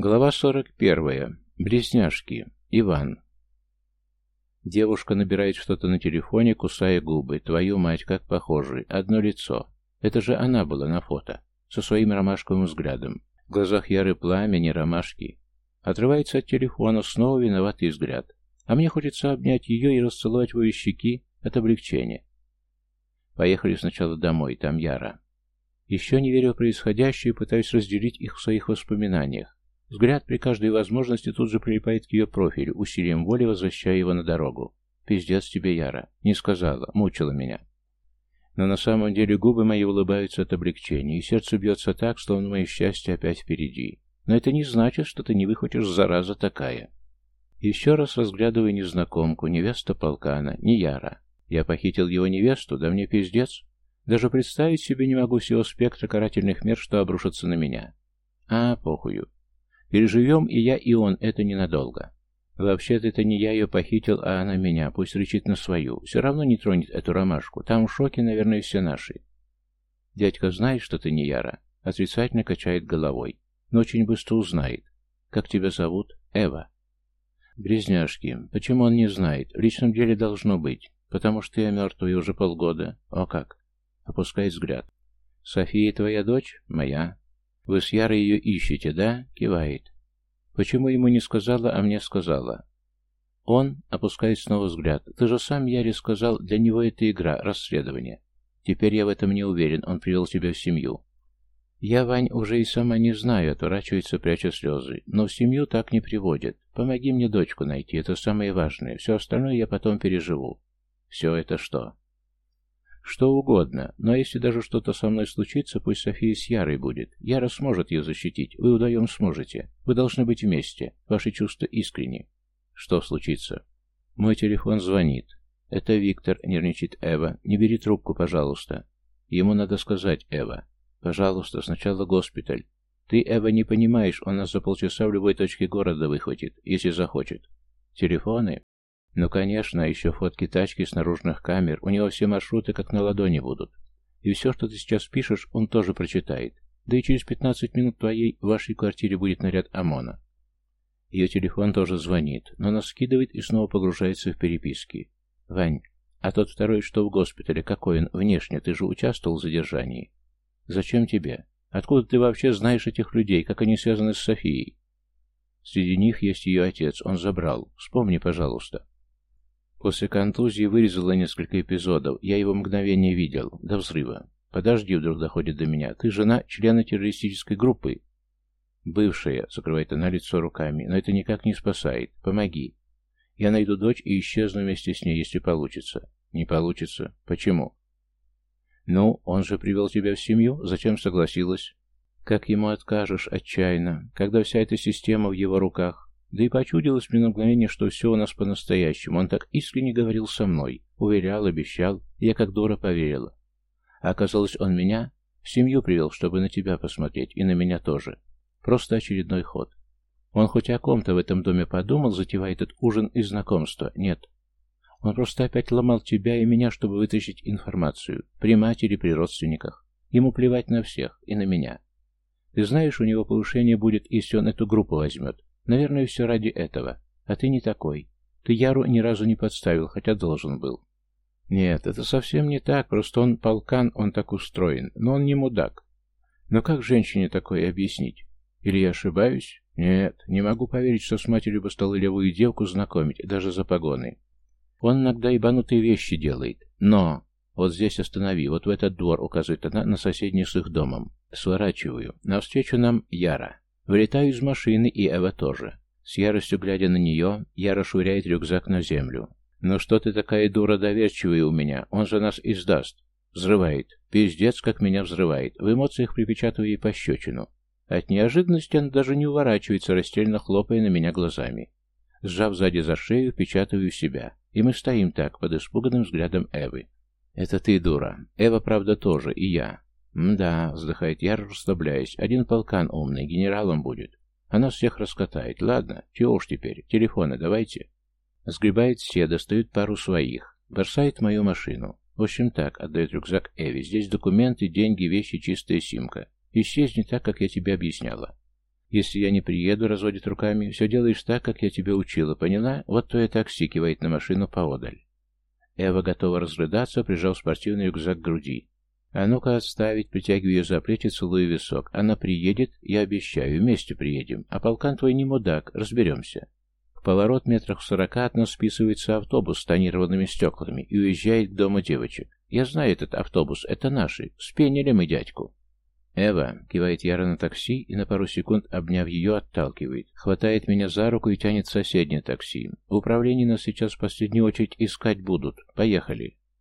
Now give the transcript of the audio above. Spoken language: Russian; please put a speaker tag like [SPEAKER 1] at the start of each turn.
[SPEAKER 1] Глава 41. Близняшки. Иван. Девушка набирает что-то на телефоне, кусая губы. Твою мать, как похожи. Одно лицо. Это же она была на фото. Со своим ромашковым взглядом. В глазах яры пламя, не ромашки. Отрывается от телефона, снова виноватый взгляд. А мне хочется обнять ее и расцеловать в ее щеки от облегчения. Поехали сначала домой, там Яра. Еще не верю в происходящее пытаюсь разделить их в своих воспоминаниях. Взгляд при каждой возможности тут же прилипает к ее профилю, усилием воли возвращая его на дорогу. «Пиздец тебе, Яра!» Не сказала, мучила меня. Но на самом деле губы мои улыбаются от облегчения, и сердце бьется так, словно мое счастье опять впереди. Но это не значит, что ты не выхватишь зараза такая. Еще раз разглядывая незнакомку, невеста полкана, не Яра. Я похитил его невесту, да мне пиздец. Даже представить себе не могу всего спектра карательных мер, что обрушатся на меня. А, похую. Переживем и я, и он, это ненадолго. Вообще-то это не я ее похитил, а она меня, пусть рычит на свою. Все равно не тронет эту ромашку. Там в шоке, наверное, все наши. Дядька знает, что ты не Яра. Отрицательно качает головой. Но очень быстро узнает. Как тебя зовут? Эва. Близняшки. Почему он не знает? В личном деле должно быть. Потому что я мертвый уже полгода. О как. Опускает взгляд. София твоя дочь? Моя. «Вы с Ярой ее ищете, да?» — кивает. «Почему ему не сказала, а мне сказала?» Он опускает снова взгляд. «Ты же сам, Яре, сказал, для него это игра, расследование. Теперь я в этом не уверен, он привел тебя в семью». «Я, Вань, уже и сама не знаю», — отворачивается, пряча слезы. «Но в семью так не приводят. Помоги мне дочку найти, это самое важное. Все остальное я потом переживу». «Все это что?» Что угодно, но если даже что-то со мной случится, пусть София с Ярой будет. Яра сможет ее защитить, вы вдвоем сможете. Вы должны быть вместе, ваши чувства искренни. Что случится? Мой телефон звонит. Это Виктор, нервничает Эва. Не бери трубку, пожалуйста. Ему надо сказать, Эва. Пожалуйста, сначала госпиталь. Ты, Эва, не понимаешь, он нас за полчаса в любой точке города выхватит, если захочет. Телефоны? Ну, конечно, еще фотки тачки с наружных камер. У него все маршруты как на ладони будут. И все, что ты сейчас пишешь, он тоже прочитает. Да и через 15 минут твоей в вашей квартире будет наряд ОМОНа. Ее телефон тоже звонит, но она скидывает и снова погружается в переписки. «Вань, а тот второй, что в госпитале, какой он внешне? Ты же участвовал в задержании. Зачем тебе? Откуда ты вообще знаешь этих людей? Как они связаны с Софией?» Среди них есть ее отец, он забрал. Вспомни, пожалуйста. После контузии вырезала несколько эпизодов. Я его мгновение видел. До взрыва. Подожди, вдруг доходит до меня. Ты жена члена террористической группы? Бывшая, закрывает она лицо руками. Но это никак не спасает. Помоги. Я найду дочь и исчезну вместе с ней, если получится. Не получится. Почему? Ну, он же привел тебя в семью. Зачем согласилась? Как ему откажешь отчаянно, когда вся эта система в его руках? Да и почудилось мне на мгновение, что все у нас по-настоящему. Он так искренне говорил со мной, уверял, обещал, я как дура поверила. А оказалось, он меня в семью привел, чтобы на тебя посмотреть, и на меня тоже. Просто очередной ход. Он хоть о ком-то в этом доме подумал, затевая этот ужин и знакомство? Нет. Он просто опять ломал тебя и меня, чтобы вытащить информацию. При матери, при родственниках. Ему плевать на всех, и на меня. Ты знаешь, у него повышение будет, если он эту группу возьмет. Наверное, все ради этого. А ты не такой. Ты Яру ни разу не подставил, хотя должен был. Нет, это совсем не так, просто он полкан, он так устроен, но он не мудак. Но как женщине такое объяснить? Или я ошибаюсь? Нет, не могу поверить, что с матерью бы стал левую девку знакомить, даже за погоны. Он иногда ебанутые вещи делает. Но! Вот здесь останови, вот в этот двор, указывает она на соседний с их домом. Сворачиваю. Навстречу нам Яра. Вылетаю из машины, и Эва тоже. С яростью глядя на нее, Яра швыряет рюкзак на землю. «Ну что ты такая дура доверчивая у меня? Он же нас издаст!» Взрывает. Пиздец, как меня взрывает. В эмоциях припечатываю ей пощечину. От неожиданности она даже не уворачивается, растерянно хлопая на меня глазами. Сжав сзади за шею, впечатываю себя. И мы стоим так, под испуганным взглядом Эвы. «Это ты, дура. Эва, правда, тоже. И я. «Да», — вздыхает Яр, расслабляясь, — «один полкан умный, генералом будет. А нас всех раскатает. Ладно, чего уж теперь, телефоны давайте». Сгребает все, достают пару своих. Бросает мою машину. В общем так, отдает рюкзак Эви. Здесь документы, деньги, вещи, чистая симка. Исчезни так, как я тебе объясняла. Если я не приеду, разводит руками, все делаешь так, как я тебя учила, поняла? Вот твое такси кивает на машину поодаль. Эва готова разрыдаться, прижав спортивный рюкзак к груди. А ну-ка отставить, притягиваю ее за плечи, целую висок. Она приедет, я обещаю, вместе приедем. А полкан твой не мудак, разберемся. В поворот метрах в сорока от нас списывается автобус с тонированными стеклами и уезжает к дому девочек. Я знаю этот автобус, это наши. Спенили мы дядьку. «Эва!» — кивает Яра на такси и на пару секунд, обняв ее, отталкивает. Хватает меня за руку и тянет соседнее такси. В управлении нас сейчас в последнюю очередь искать будут. Поехали.